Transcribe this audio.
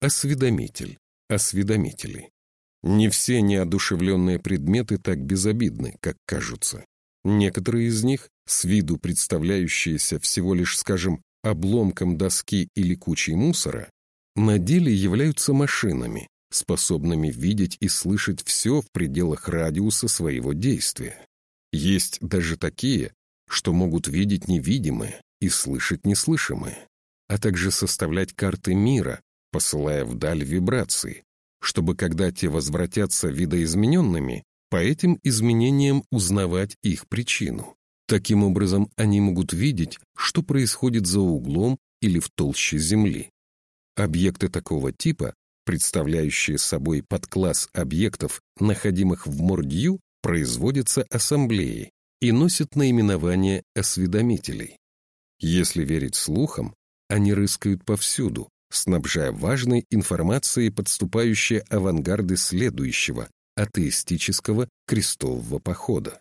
Осведомитель, осведомители. Не все неодушевленные предметы так безобидны, как кажутся. Некоторые из них, с виду представляющиеся всего лишь, скажем, обломком доски или кучей мусора, на деле являются машинами, способными видеть и слышать все в пределах радиуса своего действия. Есть даже такие, что могут видеть невидимое и слышать неслышимое, а также составлять карты мира, посылая вдаль вибрации, чтобы, когда те возвратятся видоизмененными, по этим изменениям узнавать их причину. Таким образом, они могут видеть, что происходит за углом или в толще Земли. Объекты такого типа, представляющие собой подкласс объектов, находимых в Мордью, производятся ассамблеей и носят наименование осведомителей. Если верить слухам, они рыскают повсюду, снабжая важной информацией подступающие авангарды следующего, атеистического крестового похода.